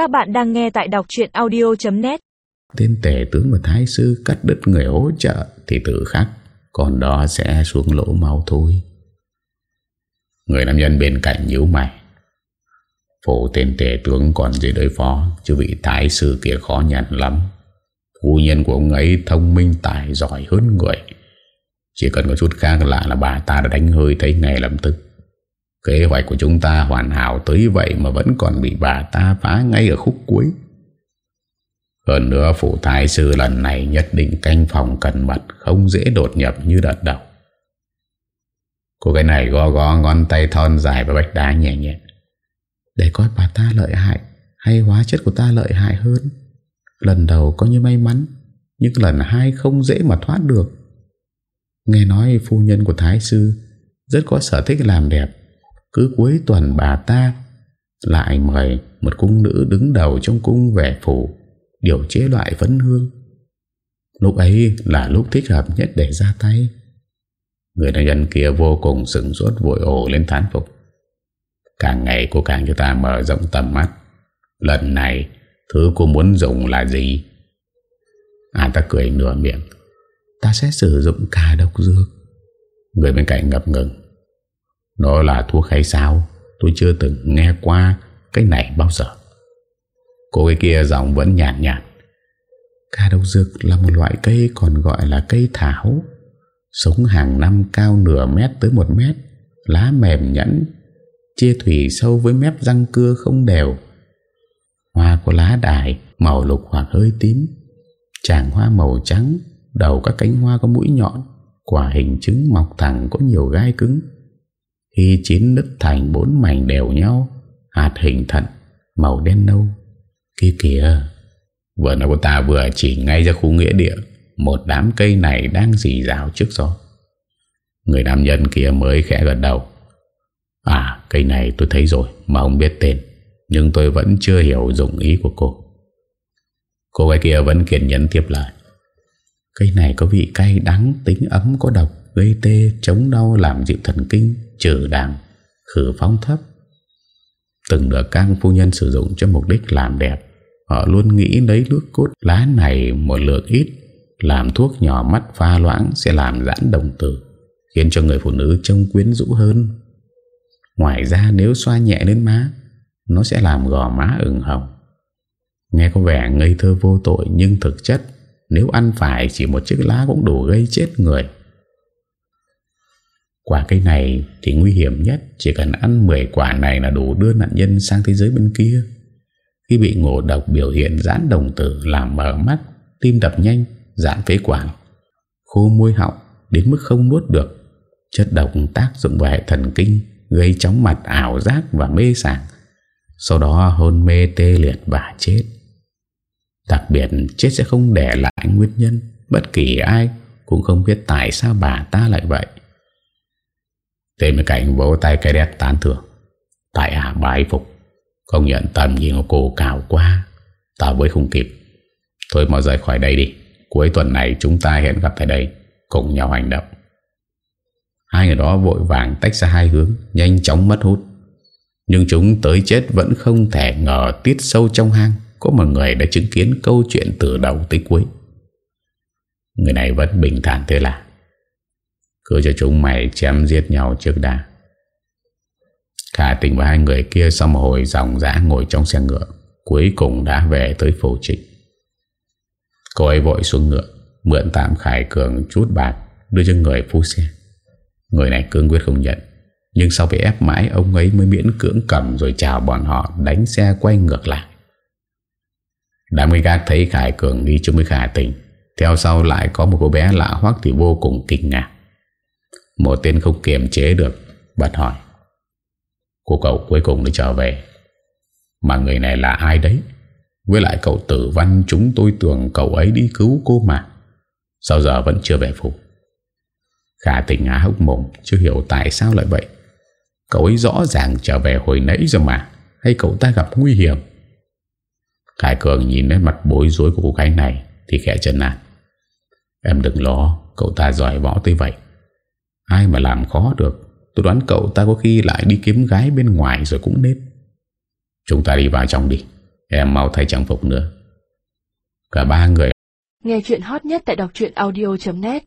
Các bạn đang nghe tại đọc chuyện audio.net Tên tể tướng và thái sư cắt đứt người hỗ trợ thì tự khắc, còn đó sẽ xuống lỗ mau thôi. Người nam nhân bên cạnh nhíu mày. Phổ tên tể tướng còn dễ đối phó, chứ vị thái sư kia khó nhận lắm. Phu nhân của ông ấy thông minh tài giỏi hơn người. Chỉ cần có chút khác lạ là bà ta đã đánh hơi thấy ngay lập tức. Kế hoạch của chúng ta hoàn hảo tới vậy mà vẫn còn bị bà ta phá ngay ở khúc cuối. Hơn nữa phụ thái sư lần này nhất định canh phòng cẩn mật không dễ đột nhập như đợt đầu. Cô cái này go go ngón tay thon dài và bách đá nhẹ nhẹ. Để coi bà ta lợi hại hay hóa chất của ta lợi hại hơn. Lần đầu có như may mắn, nhưng lần hai không dễ mà thoát được. Nghe nói phu nhân của Thái Sư rất có sở thích làm đẹp. Cứ cuối tuần bà ta lại mời một cung nữ đứng đầu trong cung về phủ điều chế loại phấn hương. Lúc ấy là lúc thích hợp nhất để ra tay. Người đàn nhân kia vô cùng sửng sốt vội ổ lên thán phục. Càng ngày cô càng cho ta mở rộng tầm mắt. Lần này, thứ cô muốn dùng là gì? À ta cười nửa miệng. Ta sẽ sử dụng cả độc dược. Người bên cạnh ngập ngừng. Nó là thuốc hay sao? Tôi chưa từng nghe qua cái này bao giờ. Cô cái kia giọng vẫn nhạt nhạt. Ca đậu dược là một loại cây còn gọi là cây thảo. Sống hàng năm cao nửa mét tới một mét. Lá mềm nhẵn, chia thủy sâu với mép răng cưa không đều. Hoa của lá đài màu lục hoặc hơi tím. Tràng hoa màu trắng, đầu các cánh hoa có mũi nhọn, quả hình trứng mọc thẳng có nhiều gai cứng. Khi chín nứt thành bốn mảnh đều nhau, hạt hình thận, màu đen nâu. Kia kìa, vừa nói của ta vừa chỉ ngay ra khu nghĩa địa, một đám cây này đang dì rào trước gió. Người nam nhân kia mới khẽ gật đầu. À, cây này tôi thấy rồi mà không biết tên, nhưng tôi vẫn chưa hiểu dụng ý của cô. Cô gái kia vẫn kiên nhẫn tiếp lại. Cây này có vị cay đắng, tính ấm có độc, gây tê, chống đau, làm dịu thần kinh, trừ đàm, khử phóng thấp. Từng được các phu nhân sử dụng cho mục đích làm đẹp. Họ luôn nghĩ lấy nước cốt lá này một lượng ít, làm thuốc nhỏ mắt pha loãng sẽ làm giãn đồng tử, khiến cho người phụ nữ trông quyến rũ hơn. Ngoài ra nếu xoa nhẹ lên má, nó sẽ làm gò má ửng hồng. Nghe có vẻ ngây thơ vô tội nhưng thực chất nếu ăn phải chỉ một chiếc lá cũng đủ gây chết người. Quả cây này thì nguy hiểm nhất Chỉ cần ăn 10 quả này là đủ đưa nạn nhân sang thế giới bên kia. Khi bị ngộ độc biểu hiện giãn đồng tử Làm mở mắt, tim đập nhanh, giãn phế quản Khô môi họng đến mức không nuốt được Chất độc tác dụng vào hệ thần kinh Gây chóng mặt ảo giác và mê sảng Sau đó hôn mê tê liệt và chết. Đặc biệt chết sẽ không để lại nguyên nhân Bất kỳ ai cũng không biết tại sao bà ta lại vậy. Tên bên cạnh vỗ tay cái đét tán thưởng. Tại hạ bái phục. Công nhận tầm nhìn của cô cao quá. Ta với không kịp. Thôi mau rời khỏi đây đi. Cuối tuần này chúng ta hẹn gặp tại đây. Cùng nhau hành động. Hai người đó vội vàng tách ra hai hướng, Nhanh chóng mất hút. Nhưng chúng tới chết vẫn không thể ngờ Tiết sâu trong hang, Có một người đã chứng kiến câu chuyện từ đầu tới cuối. Người này vẫn bình thản thế là cứ cho chúng mày chém giết nhau trước đã. Khả tình và hai người kia Sau một hồi dòng dã ngồi trong xe ngựa, Cuối cùng đã về tới phủ trịnh. Cô ấy vội xuống ngựa, Mượn tạm Khải Cường chút bạc, Đưa cho người phu xe. Người này cương quyết không nhận, Nhưng sau bị ép mãi, Ông ấy mới miễn cưỡng cầm Rồi chào bọn họ đánh xe quay ngược lại. Đám người gác thấy Khải Cường đi chung với Khả tình, Theo sau lại có một cô bé lạ hoắc Thì vô cùng kinh ngạc một tên không kiềm chế được, Bật hỏi. Cô cậu cuối cùng đã trở về. Mà người này là ai đấy? Với lại cậu tử văn Chúng tôi tưởng cậu ấy đi cứu cô mà. Sao giờ vẫn chưa về phục Khả tình á hốc mồm, Chưa hiểu tại sao lại vậy. Cậu ấy rõ ràng trở về hồi nãy rồi mà, Hay cậu ta gặp nguy hiểm? Khải Cường nhìn đến mặt bối rối của cô gái này, Thì khẽ chân nạt Em đừng lo, Cậu ta giỏi võ tới vậy. Ai mà làm khó được? Tôi đoán cậu ta có khi lại đi kiếm gái bên ngoài rồi cũng nên. Chúng ta đi vào trong đi, Em mau thay trang phục nữa. Cả ba người Nghe chuyện hot nhất tại đọc audio.net